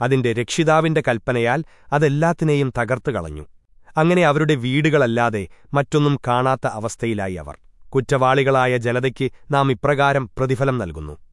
അതിന്റെ രക്ഷിതാവിന്റെ കൽപ്പനയാൽ അതെല്ലാത്തിനെയും തകർത്തു കളഞ്ഞു. അങ്ങനെ അവരുടെ വീടുകളല്ലാതെ മറ്റൊന്നും കാണാത്ത അവസ്ഥയിലായി അവർ. കുറ്റവാളികളായ ജനതയ്ക്ക് നാം ഇപ്രകാരം പ്രതിഫലം നൽകുന്നു.